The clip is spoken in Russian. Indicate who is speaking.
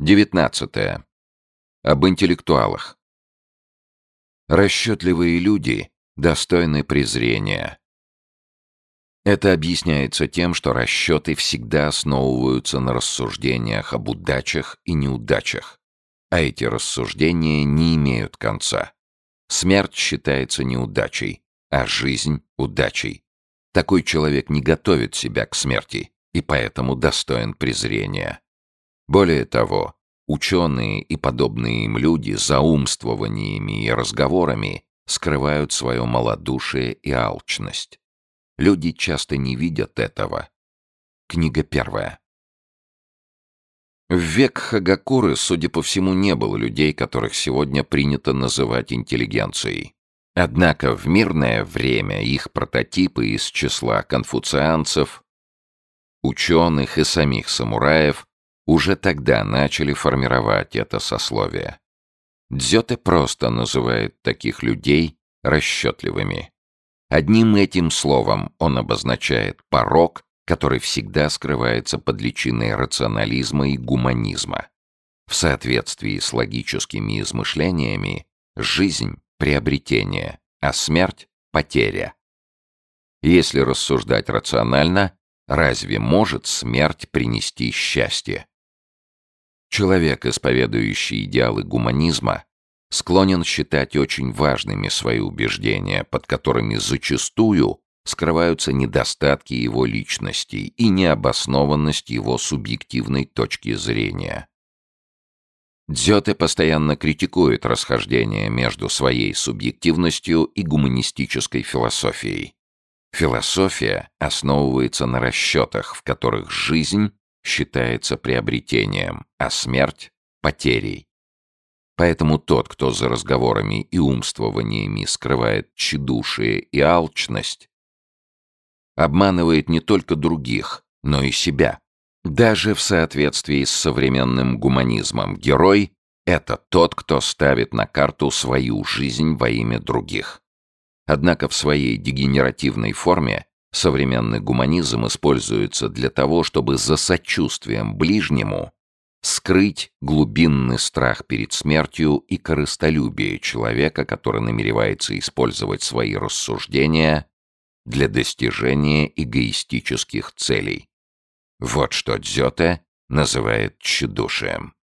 Speaker 1: 19. Об интеллектуалах. Расчетливые люди достойны презрения. Это объясняется тем, что расчеты всегда основываются на рассуждениях об удачах и неудачах, а эти рассуждения не имеют конца. Смерть считается неудачей, а жизнь — удачей. Такой человек не готовит себя к смерти и поэтому достоин презрения. Более того, ученые и подобные им люди заумствованиями и разговорами скрывают свое малодушие и алчность. Люди часто не видят этого. Книга первая. В век Хагакуры, судя по всему, не было людей, которых сегодня принято называть интеллигенцией. Однако в мирное время их прототипы из числа конфуцианцев, ученых и самих самураев уже тогда начали формировать это сословие. Дзёте просто называет таких людей расчетливыми. Одним этим словом он обозначает порог, который всегда скрывается под личиной рационализма и гуманизма. В соответствии с логическими измышлениями, жизнь — приобретение, а смерть — потеря. Если рассуждать рационально, разве может смерть принести счастье? Человек, исповедующий идеалы гуманизма, склонен считать очень важными свои убеждения, под которыми зачастую скрываются недостатки его личности и необоснованность его субъективной точки зрения. Дзёте постоянно критикует расхождение между своей субъективностью и гуманистической философией. Философия основывается на расчетах, в которых жизнь считается приобретением, а смерть — потерей. Поэтому тот, кто за разговорами и умствованиями скрывает тщедушие и алчность, обманывает не только других, но и себя. Даже в соответствии с современным гуманизмом герой — это тот, кто ставит на карту свою жизнь во имя других. Однако в своей дегенеративной форме Современный гуманизм используется для того, чтобы за сочувствием ближнему скрыть глубинный страх перед смертью и корыстолюбие человека, который намеревается использовать свои рассуждения для достижения эгоистических целей. Вот что Дзёте называет тщедушием.